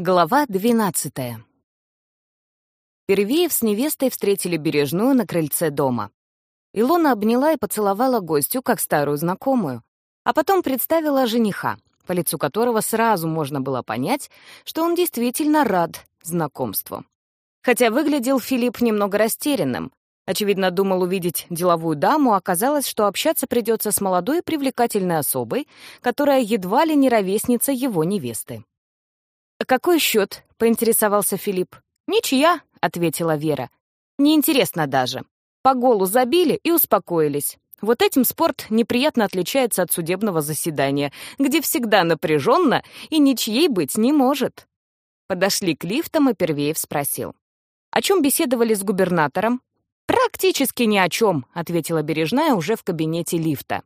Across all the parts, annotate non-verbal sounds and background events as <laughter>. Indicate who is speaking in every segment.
Speaker 1: Глава двенадцатая. Первеев с невестой встретили Бережную на крыльце дома. Илона обняла и поцеловала гостю, как старую знакомую, а потом представила жениха, по лицу которого сразу можно было понять, что он действительно рад знакомству. Хотя выглядел Филипп немного растерянным. Очевидно, думал увидеть деловую даму, оказалось, что общаться придется с молодой привлекательной особой, которая едва ли не ровесница его невесты. «Какой счет?» — поинтересовался Филипп. «Ничья», — ответила Вера. «Неинтересно даже. По голу забили и успокоились. Вот этим спорт неприятно отличается от судебного заседания, где всегда напряженно и ничьей быть не может». Подошли к лифтам, и Первеев спросил. «О чем беседовали с губернатором?» «Практически ни о чем», — ответила Бережная уже в кабинете лифта.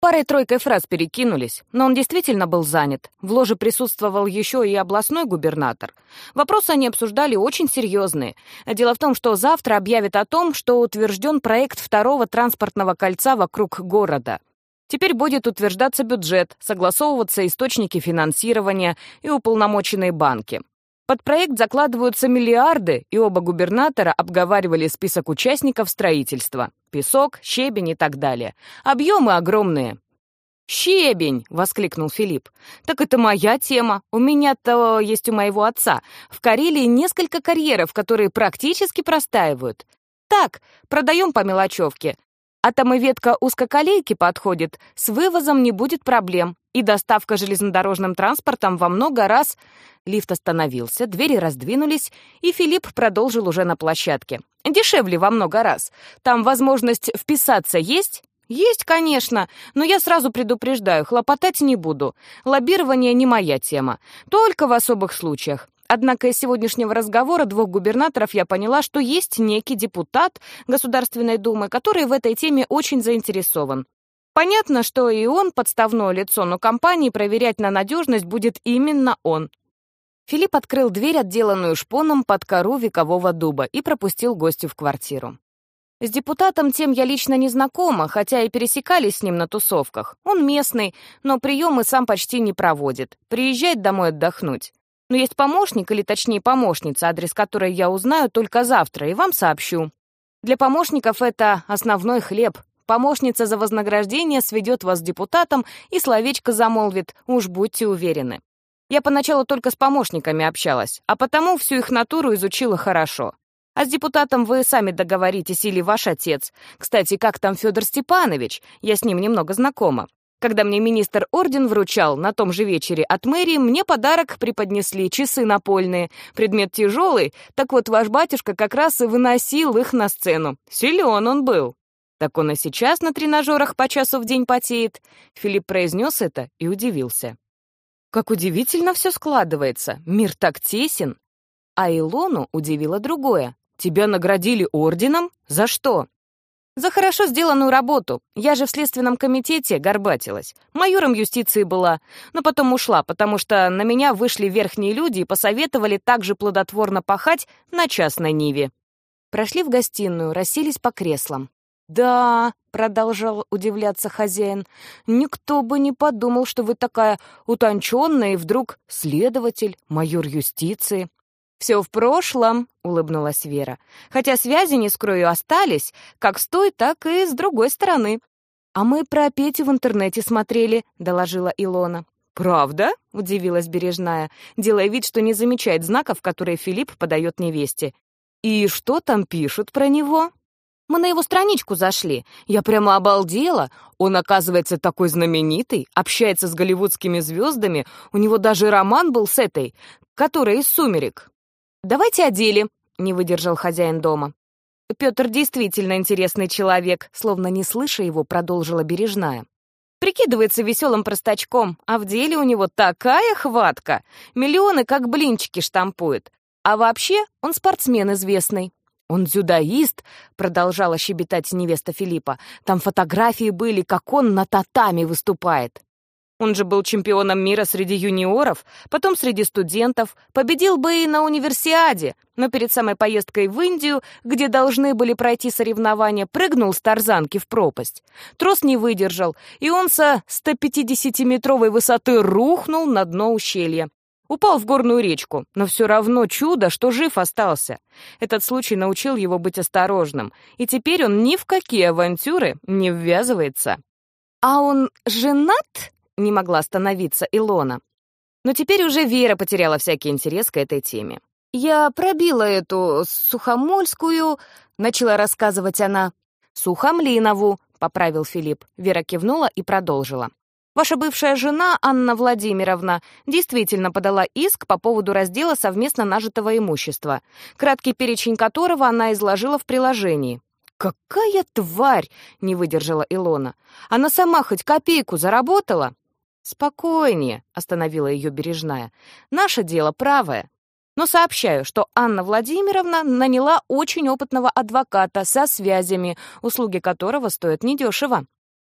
Speaker 1: Парой-тройкой фраз перекинулись, но он действительно был занят. В ложе присутствовал еще и областной губернатор. Вопросы они обсуждали очень серьезные. Дело в том, что завтра объявят о том, что утвержден проект второго транспортного кольца вокруг города. Теперь будет утверждаться бюджет, согласовываться источники финансирования и уполномоченные банки. Под проект закладываются миллиарды, и оба губернатора обговаривали список участников строительства. Песок, щебень и так далее. Объемы огромные. «Щебень!» — воскликнул Филипп. «Так это моя тема. У меня-то есть у моего отца. В Карелии несколько карьеров, которые практически простаивают. Так, продаем по мелочевке. А там и ветка узкоколейки подходит. С вывозом не будет проблем. И доставка железнодорожным транспортом во много раз... Лифт остановился, двери раздвинулись, и Филипп продолжил уже на площадке. Дешевле во много раз. Там возможность вписаться есть? Есть, конечно, но я сразу предупреждаю, хлопотать не буду. Лоббирование не моя тема. Только в особых случаях. Однако из сегодняшнего разговора двух губернаторов я поняла, что есть некий депутат Государственной Думы, который в этой теме очень заинтересован. Понятно, что и он подставное лицо, но компании проверять на надежность будет именно он. Филипп открыл дверь, отделанную шпоном под кору векового дуба, и пропустил гостю в квартиру. С депутатом тем я лично не знакома, хотя и пересекались с ним на тусовках. Он местный, но приемы сам почти не проводит. Приезжает домой отдохнуть. Но есть помощник, или точнее помощница, адрес которой я узнаю только завтра и вам сообщу. Для помощников это основной хлеб. Помощница за вознаграждение сведет вас с депутатом и словечко замолвит, уж будьте уверены. Я поначалу только с помощниками общалась, а потому всю их натуру изучила хорошо. А с депутатом вы сами договоритесь или ваш отец. Кстати, как там Федор Степанович? Я с ним немного знакома. Когда мне министр орден вручал на том же вечере от мэрии, мне подарок преподнесли часы напольные. Предмет тяжелый, так вот ваш батюшка как раз и выносил их на сцену. Силен он был. Так он и сейчас на тренажерах по часу в день потеет. Филипп произнес это и удивился. Как удивительно все складывается. Мир так тесен. А Илону удивило другое. Тебя наградили орденом? За что? За хорошо сделанную работу. Я же в следственном комитете горбатилась. Майором юстиции была, но потом ушла, потому что на меня вышли верхние люди и посоветовали так же плодотворно пахать на частной ниве. Прошли в гостиную, расселись по креслам. «Да», — продолжал удивляться хозяин, «никто бы не подумал, что вы такая утонченная и вдруг следователь, майор юстиции. «Все в прошлом», — улыбнулась Вера. «Хотя связи, не скрою, остались, как с той, так и с другой стороны». «А мы про Петю в интернете смотрели», — доложила Илона. «Правда?» — удивилась Бережная, делая вид, что не замечает знаков, которые Филипп подает невесте. «И что там пишут про него?» «Мы на его страничку зашли. Я прямо обалдела. Он, оказывается, такой знаменитый, общается с голливудскими звездами. У него даже роман был с этой, которая из «Сумерек». «Давайте о деле», — не выдержал хозяин дома. Петр действительно интересный человек, словно не слыша его, продолжила Бережная. Прикидывается веселым простачком, а в деле у него такая хватка. Миллионы как блинчики штампует. А вообще он спортсмен известный. «Он дзюдоист», — продолжала щебетать невеста Филиппа. «Там фотографии были, как он на татами выступает». Он же был чемпионом мира среди юниоров, потом среди студентов, победил бы и на универсиаде, но перед самой поездкой в Индию, где должны были пройти соревнования, прыгнул с тарзанки в пропасть. Трос не выдержал, и он со 150-метровой высоты рухнул на дно ущелья. Упал в горную речку, но все равно чудо, что жив остался. Этот случай научил его быть осторожным, и теперь он ни в какие авантюры не ввязывается. «А он женат?» — не могла остановиться Илона. Но теперь уже Вера потеряла всякий интерес к этой теме. «Я пробила эту сухомольскую...» — начала рассказывать она. «Сухомлинову», — поправил Филипп. Вера кивнула и продолжила. Ваша бывшая жена, Анна Владимировна, действительно подала иск по поводу раздела совместно нажитого имущества, краткий перечень которого она изложила в приложении. «Какая тварь!» — не выдержала Илона. «Она сама хоть копейку заработала?» «Спокойнее», — остановила ее бережная. «Наше дело правое. Но сообщаю, что Анна Владимировна наняла очень опытного адвоката со связями, услуги которого стоят недешево.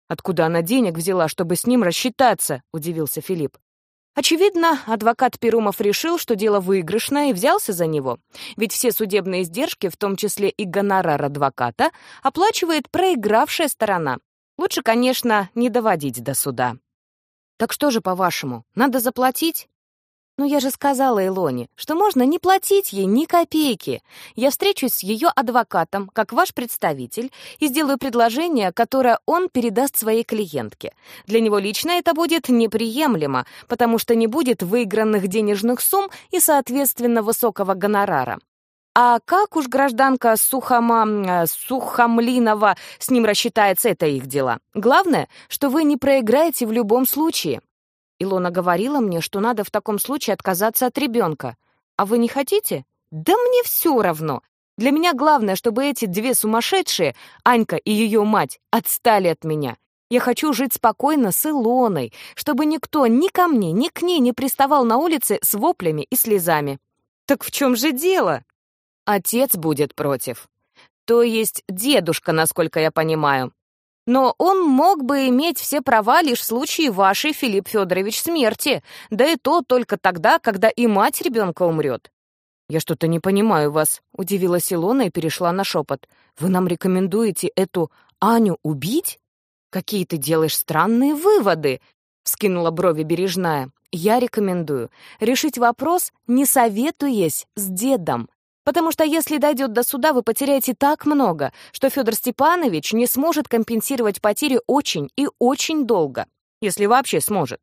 Speaker 1: «Откуда она денег взяла, чтобы с ним рассчитаться?» — удивился Филипп. Очевидно, адвокат Перумов решил, что дело выигрышное, и взялся за него. Ведь все судебные издержки, в том числе и гонорар адвоката, оплачивает проигравшая сторона. Лучше, конечно, не доводить до суда. «Так что же, по-вашему, надо заплатить?» «Ну я же сказала Илоне, что можно не платить ей ни копейки. Я встречусь с ее адвокатом, как ваш представитель, и сделаю предложение, которое он передаст своей клиентке. Для него лично это будет неприемлемо, потому что не будет выигранных денежных сумм и, соответственно, высокого гонорара. А как уж гражданка Сухома... Э, Сухомлинова с ним рассчитается, это их дела. Главное, что вы не проиграете в любом случае. Илона говорила мне, что надо в таком случае отказаться от ребенка. А вы не хотите? Да мне все равно. Для меня главное, чтобы эти две сумасшедшие, Анька и ее мать, отстали от меня. Я хочу жить спокойно с Илоной, чтобы никто ни ко мне, ни к ней не приставал на улице с воплями и слезами. Так в чем же дело? Отец будет против. То есть дедушка, насколько я понимаю. Но он мог бы иметь все права лишь в случае вашей, Филипп Федорович, смерти, да и то только тогда, когда и мать ребенка умрет. «Я что-то не понимаю вас», — удивилась Илона и перешла на шепот. «Вы нам рекомендуете эту Аню убить? Какие ты делаешь странные выводы!» — вскинула брови бережная. «Я рекомендую решить вопрос, не советуясь с дедом. Потому что если дойдет до суда, вы потеряете так много, что Федор Степанович не сможет компенсировать потери очень и очень долго, если вообще сможет.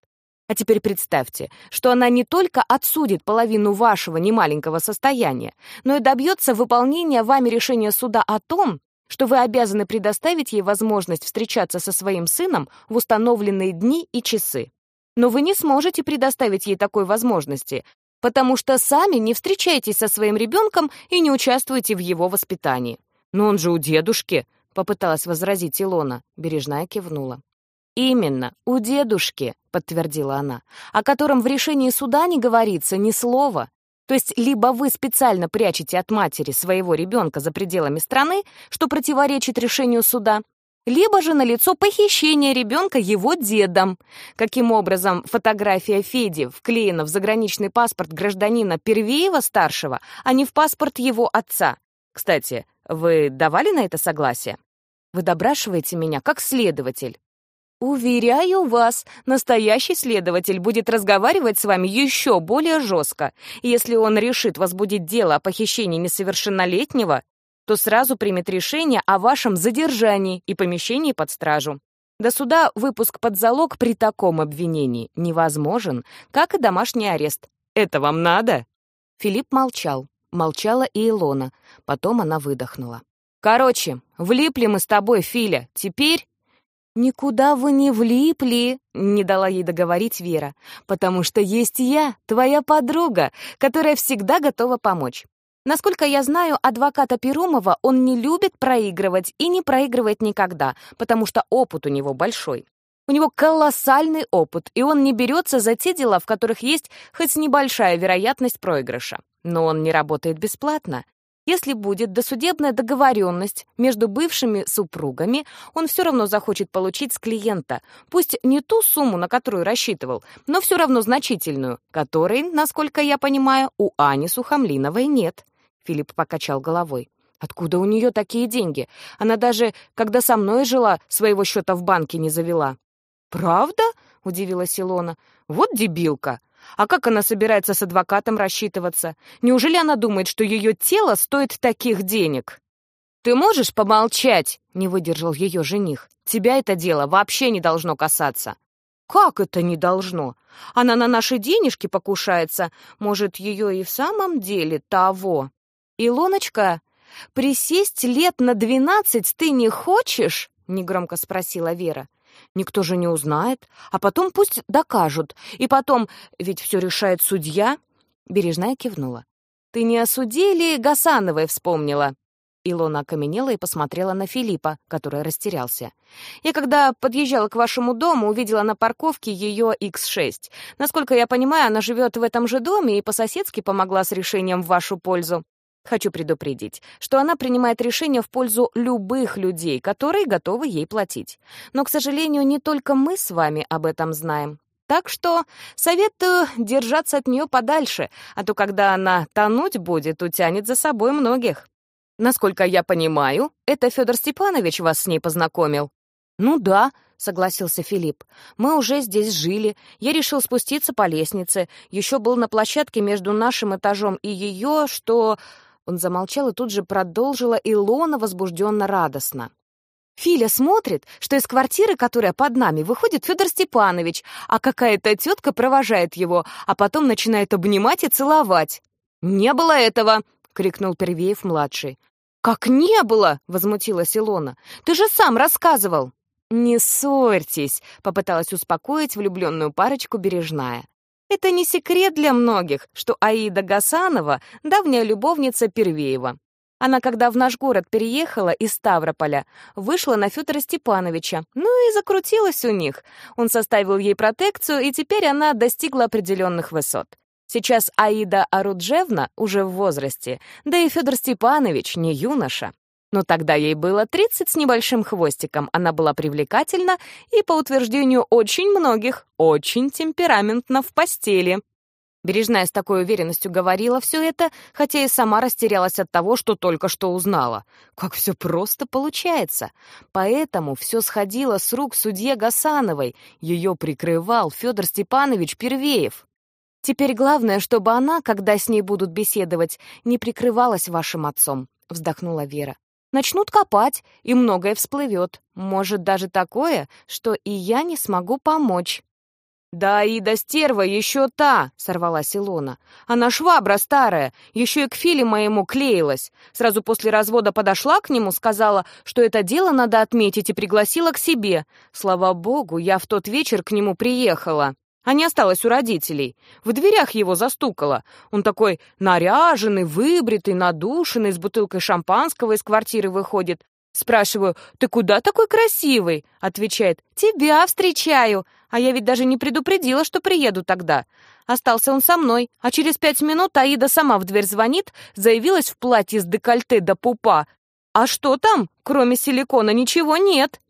Speaker 1: А теперь представьте, что она не только отсудит половину вашего немаленького состояния, но и добьется выполнения вами решения суда о том, что вы обязаны предоставить ей возможность встречаться со своим сыном в установленные дни и часы. Но вы не сможете предоставить ей такой возможности, потому что сами не встречаетесь со своим ребенком и не участвуете в его воспитании. Но он же у дедушки, попыталась возразить Илона. Бережная кивнула. «Именно, у дедушки», — подтвердила она, «о котором в решении суда не говорится ни слова. То есть либо вы специально прячете от матери своего ребенка за пределами страны, что противоречит решению суда, либо же налицо похищение ребенка его дедом. Каким образом фотография Феди вклеена в заграничный паспорт гражданина Первеева-старшего, а не в паспорт его отца? Кстати, вы давали на это согласие? Вы допрашиваете меня как следователь. Уверяю вас, настоящий следователь будет разговаривать с вами еще более жестко. Если он решит возбудить дело о похищении несовершеннолетнего, то сразу примет решение о вашем задержании и помещении под стражу. До суда выпуск под залог при таком обвинении невозможен, как и домашний арест. Это вам надо?» Филипп молчал. Молчала и Илона. Потом она выдохнула. «Короче, влипли мы с тобой, Филя. Теперь...» «Никуда вы не влипли», — не дала ей договорить Вера, «потому что есть я, твоя подруга, которая всегда готова помочь. Насколько я знаю адвоката Перумова, он не любит проигрывать и не проигрывает никогда, потому что опыт у него большой. У него колоссальный опыт, и он не берется за те дела, в которых есть хоть небольшая вероятность проигрыша. Но он не работает бесплатно. Если будет досудебная договоренность между бывшими супругами, он все равно захочет получить с клиента, пусть не ту сумму, на которую рассчитывал, но все равно значительную, которой, насколько я понимаю, у Ани Сухомлиновой нет. Филипп покачал головой. Откуда у нее такие деньги? Она даже, когда со мной жила, своего счета в банке не завела. «Правда?» — удивилась Илона. «Вот дебилка! А как она собирается с адвокатом рассчитываться? Неужели она думает, что ее тело стоит таких денег? «Ты можешь помолчать?» — не выдержал ее жених. «Тебя это дело вообще не должно касаться». «Как это не должно? Она на наши денежки покушается. Может, ее и в самом деле того?» «Илоночка, присесть лет на двенадцать ты не хочешь?» — негромко спросила Вера. «Никто же не узнает, а потом пусть докажут. И потом, ведь все решает судья». Бережная кивнула. «Ты не о суде ли Гасановой вспомнила?» Илона окаменела и посмотрела на Филиппа, который растерялся. «Я когда подъезжала к вашему дому, увидела на парковке ее X6. Насколько я понимаю, она живет в этом же доме и по-соседски помогла с решением в вашу пользу. Хочу предупредить, что она принимает решения в пользу любых людей, которые готовы ей платить. Но, к сожалению, не только мы с вами об этом знаем. Так что советую держаться от нее подальше, а то, когда она тонуть будет, утянет за собой многих. Насколько я понимаю, это Федор Степанович вас с ней познакомил. Ну да, согласился Филипп. Мы уже здесь жили. Я решил спуститься по лестнице. Еще был на площадке между нашим этажом и ее, что он замолчал и тут же продолжила Илона возбужденно радостно. Филя смотрит, что из квартиры, которая под нами, выходит Федор Степанович, а какая-то тетка провожает его, а потом начинает обнимать и целовать. «Не было этого!» — крикнул Первеев-младший. «Как не было?» — возмутилась Илона. «Ты же сам рассказывал!» «Не ссорьтесь!» — попыталась успокоить влюбленную парочку Бережная. Это не секрет для многих, что Аида Гасанова — давняя любовница Первеева. Она, когда в наш город переехала из Ставрополя, вышла на Федора Степановича, ну и закрутилась у них. Он составил ей протекцию, и теперь она достигла определенных высот. Сейчас Аида Аруджевна уже в возрасте, да и Федор Степанович не юноша. Но тогда ей было 30 с небольшим хвостиком, она была привлекательна и, по утверждению очень многих, очень темпераментна в постели. Бережная с такой уверенностью говорила все это, хотя и сама растерялась от того, что только что узнала. Как все просто получается. Поэтому все сходило с рук судье Гасановой. Ее прикрывал Федор Степанович Первеев. Теперь главное, чтобы она, когда с ней будут беседовать, не прикрывалась вашим отцом, вздохнула Вера. Начнут копать, и многое всплывет. Может, даже такое, что и я не смогу помочь. «Да, Ида стерва еще та!» — сорвалась Илона. «Она швабра старая, еще и к Филе моему клеилась. Сразу после развода подошла к нему, сказала, что это дело надо отметить, и пригласила к себе. Слава богу, я в тот вечер к нему приехала а не осталась у родителей. В дверях его застукала. Он такой наряженный, выбритый, надушенный, с бутылкой шампанского из квартиры выходит. Спрашиваю, «Ты куда такой красивый?» Отвечает, «Тебя встречаю». А я ведь даже не предупредила, что приеду тогда. Остался он со мной, а через пять минут Аида сама в дверь звонит, заявилась в платье с декольте до пупа. А что там? Кроме силикона ничего нет.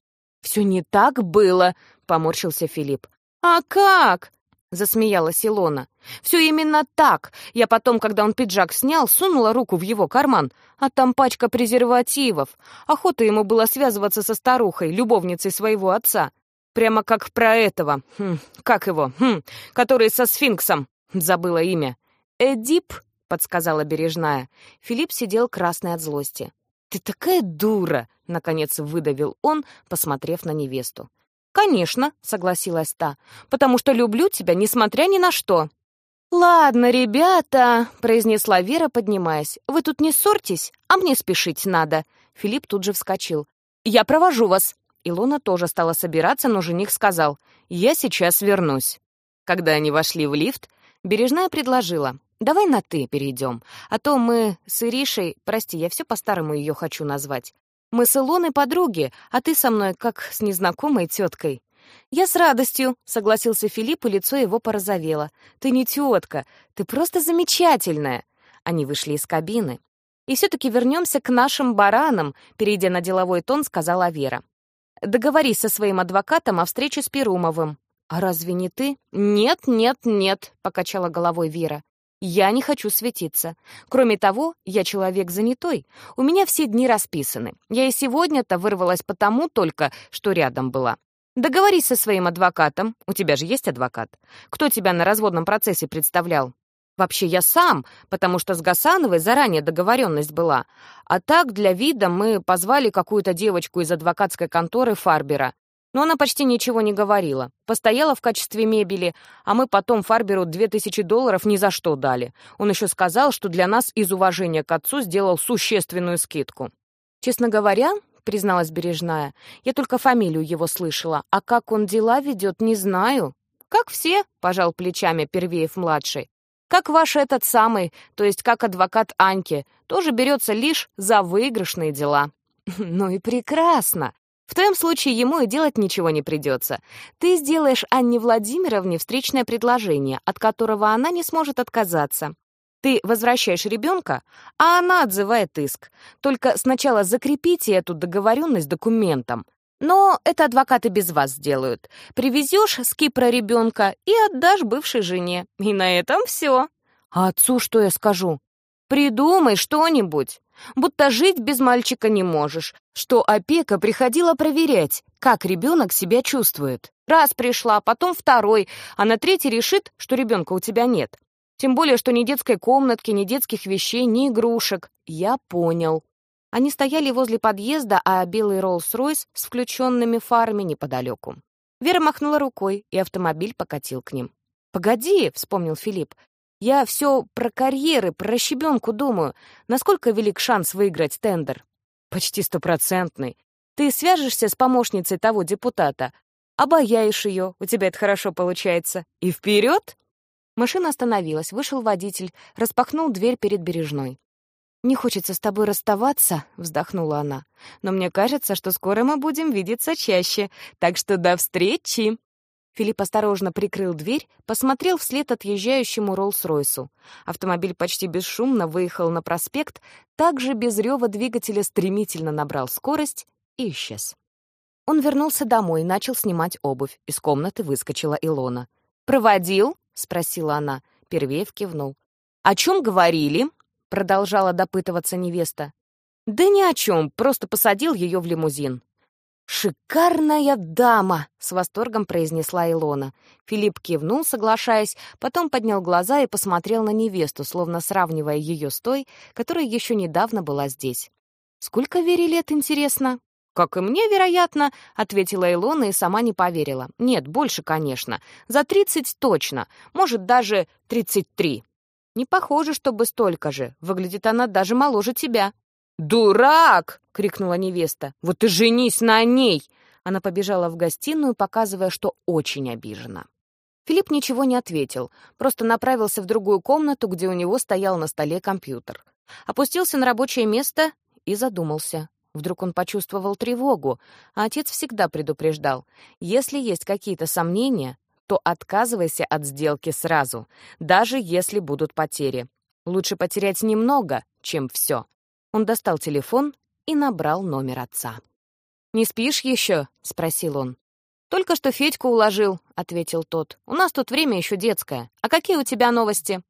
Speaker 1: «Все не так было», — поморщился Филипп. «А как?» — засмеялась Илона. «Все именно так. Я потом, когда он пиджак снял, сунула руку в его карман, а там пачка презервативов. Охота ему было связываться со старухой, любовницей своего отца. Прямо как про этого, хм, как его, хм, который со сфинксом. Забыла имя. «Эдип», — подсказала Бережная. Филипп сидел красный от злости. «Ты такая дура!» — наконец выдавил он, посмотрев на невесту. «Конечно», — согласилась та, «потому что люблю тебя, несмотря ни на что». «Ладно, ребята», — произнесла Вера, поднимаясь, «вы тут не ссорьтесь, а мне спешить надо». Филипп тут же вскочил. «Я провожу вас». Илона тоже стала собираться, но жених сказал, «Я сейчас вернусь». Когда они вошли в лифт, Бережная предложила, «Давай на «ты» перейдем, а то мы с Иришей, прости, я все по-старому ее хочу назвать, мы с Илоной подруги, а ты со мной как с незнакомой теткой». «Я с радостью», — согласился Филипп, и лицо его порозовело. «Ты не тетка, ты просто замечательная». Они вышли из кабины. «И все-таки вернемся к нашим баранам», — перейдя на деловой тон, сказала Вера. «Договорись со своим адвокатом о встрече с Перумовым». «А разве не ты?» «Нет, нет, нет», — покачала головой Вера. Я не хочу светиться. Кроме того, я человек занятой. У меня все дни расписаны. Я и сегодня-то вырвалась потому только, что рядом была. Договорись со своим адвокатом. У тебя же есть адвокат. Кто тебя на разводном процессе представлял? Вообще я сам, потому что с Гасановой заранее договоренность была. А так, для вида мы позвали какую-то девочку из адвокатской конторы Фарбера. Но она почти ничего не говорила. Постояла в качестве мебели, а мы потом Фарберу две тысячи долларов ни за что дали. Он еще сказал, что для нас из уважения к отцу сделал существенную скидку. Честно говоря, призналась Бережная. «Я только фамилию его слышала, а как он дела ведет, не знаю». «Как все», — пожал плечами Первеев-младший. «Как ваш этот самый, то есть как адвокат Аньки, тоже берется лишь за выигрышные дела». <laughs> «Ну и прекрасно. В твоем случае ему и делать ничего не придется. Ты сделаешь Анне Владимировне встречное предложение, от которого она не сможет отказаться. Ты возвращаешь ребенка, а она отзывает иск. Только сначала закрепите эту договоренность документом. Но это адвокаты без вас сделают. Привезешь с Кипра ребенка и отдашь бывшей жене. И на этом все. А отцу что я скажу? Придумай что-нибудь. Будто жить без мальчика не можешь. Что опека приходила проверять, как ребенок себя чувствует. Раз пришла, потом второй, а на третий решит, что ребенка у тебя нет. Тем более, что ни детской комнатки, ни детских вещей, ни игрушек. Я понял. Они стояли возле подъезда, а белый Роллс-Ройс с включенными фарами неподалеку. Вера махнула рукой, и автомобиль покатил к ним. «Погоди», — вспомнил Филипп, — «я все про карьеры, про щебенку думаю. Насколько велик шанс выиграть тендер?» «Почти стопроцентный. Ты свяжешься с помощницей того депутата, обаяешь ее, у тебя это хорошо получается, и вперед!» Машина остановилась, вышел водитель, распахнул дверь перед Бережной. «Не хочется с тобой расставаться», — вздохнула она. «Но мне кажется, что скоро мы будем видеться чаще, так что до встречи!» Филипп осторожно прикрыл дверь, посмотрел вслед отъезжающему Роллс-Ройсу. Автомобиль почти бесшумно выехал на проспект, также без рева двигателя стремительно набрал скорость и исчез. Он вернулся домой и начал снимать обувь. Из комнаты выскочила Илона. «Проводил?» — спросила она. Первеев кивнул. «О чем говорили?» — продолжала допытываться невеста. «Да ни о чем, просто посадил ее в лимузин». «Шикарная дама!» — с восторгом произнесла Илона. Филипп кивнул, соглашаясь, потом поднял глаза и посмотрел на невесту, словно сравнивая ее с той, которая еще недавно была здесь. «Сколько Вере лет, интересно?» «Как и мне, вероятно», — ответила Илона и сама не поверила. «Нет, больше, конечно. За тридцать точно. Может, даже тридцать три». «Не похоже, чтобы столько же. Выглядит она даже моложе тебя». «Дурак!» — крикнула невеста. «Вот и женись на ней!» Она побежала в гостиную, показывая, что очень обижена. Филипп ничего не ответил, просто направился в другую комнату, где у него стоял на столе компьютер. Опустился на рабочее место и задумался. Вдруг он почувствовал тревогу, а отец всегда предупреждал, если есть какие-то сомнения, то отказывайся от сделки сразу, даже если будут потери. Лучше потерять немного, чем все. Он достал телефон и набрал номер отца. «Не спишь еще?» — спросил он. «Только что Федьку уложил», — ответил тот. «У нас тут время еще детское. А какие у тебя новости?»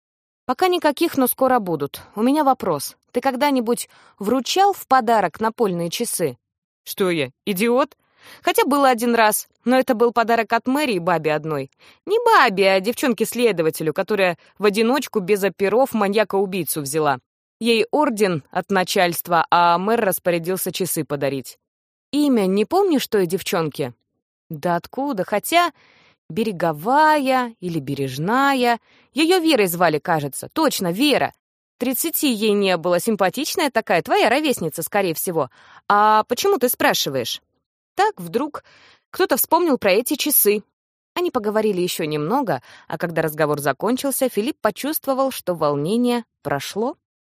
Speaker 1: «Пока никаких, но скоро будут. У меня вопрос. Ты когда-нибудь вручал в подарок напольные часы?» «Что я, идиот?» «Хотя было один раз, но это был подарок от мэрии бабе одной. Не бабе, а девчонке-следователю, которая в одиночку без оперов маньяка-убийцу взяла. Ей орден от начальства, а мэр распорядился часы подарить. Имя не помнишь той девчонки?» «Да откуда? Хотя Береговая или Бережная. Ее Верой звали, кажется. Точно, Вера. Тридцати ей не было. Симпатичная такая, твоя ровесница, скорее всего. А почему ты спрашиваешь? Так вдруг кто-то вспомнил про эти часы. Они поговорили еще немного, а когда разговор закончился, Филипп почувствовал, что волнение прошло.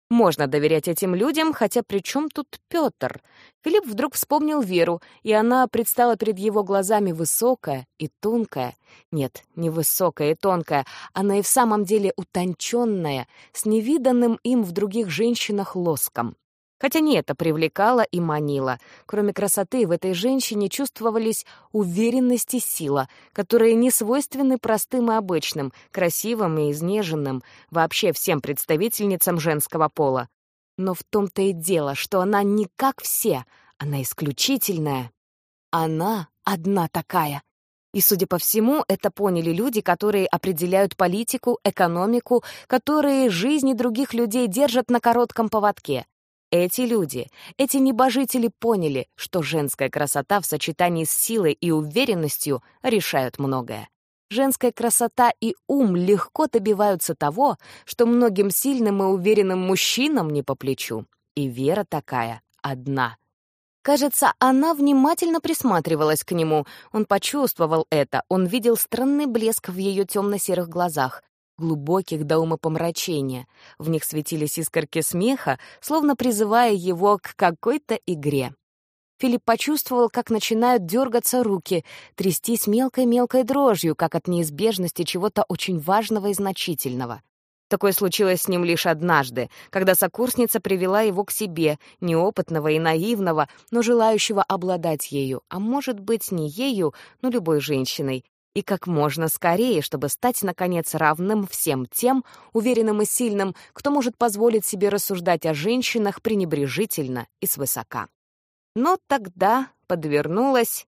Speaker 1: Можно доверять этим людям, хотя при чем тут Петр? Филипп вдруг вспомнил Веру, и она предстала перед его глазами высокая и тонкая. Нет, не высокая и тонкая, она и в самом деле утонченная, с невиданным им в других женщинах лоском. Хотя не это привлекало и манило. Кроме красоты, в этой женщине чувствовались уверенность и сила, которые не свойственны простым и обычным, красивым и изнеженным, вообще всем представительницам женского пола. Но в том-то и дело, что она не как все, она исключительная. Она одна такая. И, судя по всему, это поняли люди, которые определяют политику, экономику, которые жизни других людей держат на коротком поводке. Эти люди, эти небожители поняли, что женская красота в сочетании с силой и уверенностью решают многое. Женская красота и ум легко добиваются того, что многим сильным и уверенным мужчинам не по плечу. И вера такая одна — Кажется, она внимательно присматривалась к нему. Он почувствовал это. Он видел странный блеск в ее темно-серых глазах, глубоких до умопомрачения. В них светились искорки смеха, словно призывая его к какой-то игре. Филипп почувствовал, как начинают дергаться руки, трястись мелкой-мелкой дрожью, как от неизбежности чего-то очень важного и значительного. Такое случилось с ним лишь однажды, когда сокурсница привела его к себе, неопытного и наивного, но желающего обладать ею, а может быть, не ею, но любой женщиной, и как можно скорее, чтобы стать, наконец, равным всем тем, уверенным и сильным, кто может позволить себе рассуждать о женщинах пренебрежительно и свысока. Но тогда подвернулась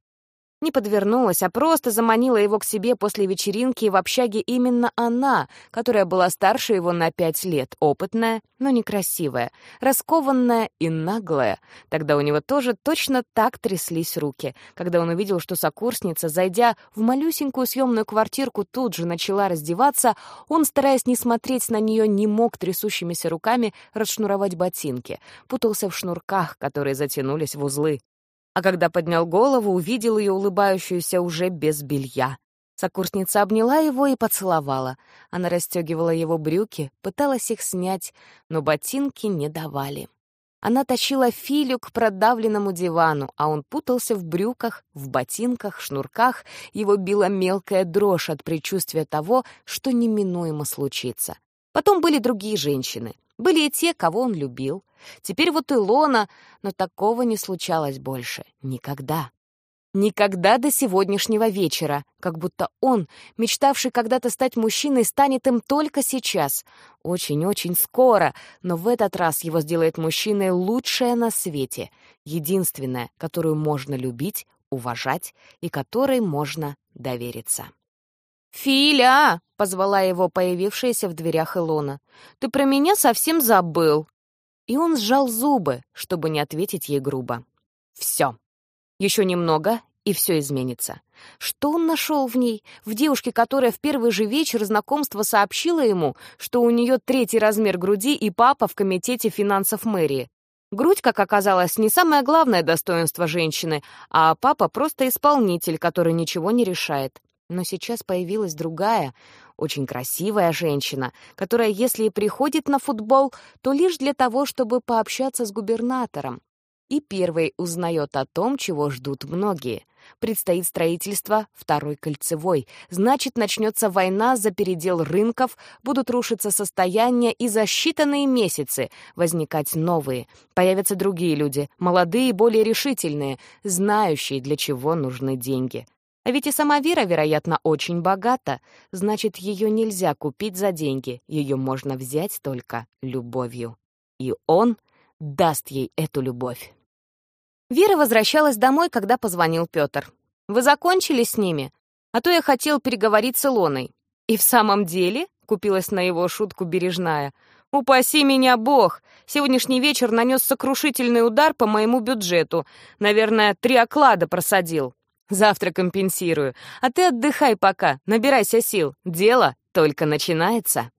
Speaker 1: не подвернулась, а просто заманила его к себе после вечеринки в общаге именно она, которая была старше его на пять лет, опытная, но некрасивая, раскованная и наглая. Тогда у него тоже точно так тряслись руки, когда он увидел, что сокурсница, зайдя в малюсенькую съемную квартирку, тут же начала раздеваться, он, стараясь не смотреть на нее, не мог трясущимися руками расшнуровать ботинки, путался в шнурках, которые затянулись в узлы а когда поднял голову, увидел ее улыбающуюся уже без белья. Сокурсница обняла его и поцеловала. Она расстегивала его брюки, пыталась их снять, но ботинки не давали. Она тащила Филю к продавленному дивану, а он путался в брюках, в ботинках, шнурках. Его била мелкая дрожь от предчувствия того, что неминуемо случится. Потом были другие женщины. Были и те, кого он любил. Теперь вот Илона, но такого не случалось больше. Никогда. Никогда до сегодняшнего вечера, как будто он, мечтавший когда-то стать мужчиной, станет им только сейчас. Очень-очень скоро, но в этот раз его сделает мужчиной лучшее на свете, единственное, которую можно любить, уважать и которой можно довериться. «Филя!» — позвала его появившаяся в дверях Илона. «Ты про меня совсем забыл!» И он сжал зубы, чтобы не ответить ей грубо. «Все. Еще немного, и все изменится. Что он нашел в ней? В девушке, которая в первый же вечер знакомства сообщила ему, что у нее третий размер груди и папа в комитете финансов мэрии. Грудь, как оказалось, не самое главное достоинство женщины, а папа просто исполнитель, который ничего не решает. Но сейчас появилась другая, очень красивая женщина, которая, если и приходит на футбол, то лишь для того, чтобы пообщаться с губернатором. И первой узнает о том, чего ждут многие. Предстоит строительство второй кольцевой. Значит, начнется война за передел рынков, будут рушиться состояния и за считанные месяцы возникать новые. Появятся другие люди, молодые более решительные, знающие, для чего нужны деньги. А ведь и сама Вера, вероятно, очень богата. Значит, ее нельзя купить за деньги. Ее можно взять только любовью. И он даст ей эту любовь. Вера возвращалась домой, когда позвонил Петр. «Вы закончили с ними? А то я хотел переговорить с Илоной». «И в самом деле?» — купилась на его шутку бережная. «Упаси меня, Бог! Сегодняшний вечер нанес сокрушительный удар по моему бюджету. Наверное, три оклада просадил. Завтра компенсирую. А ты отдыхай пока, набирайся сил. Дело только начинается.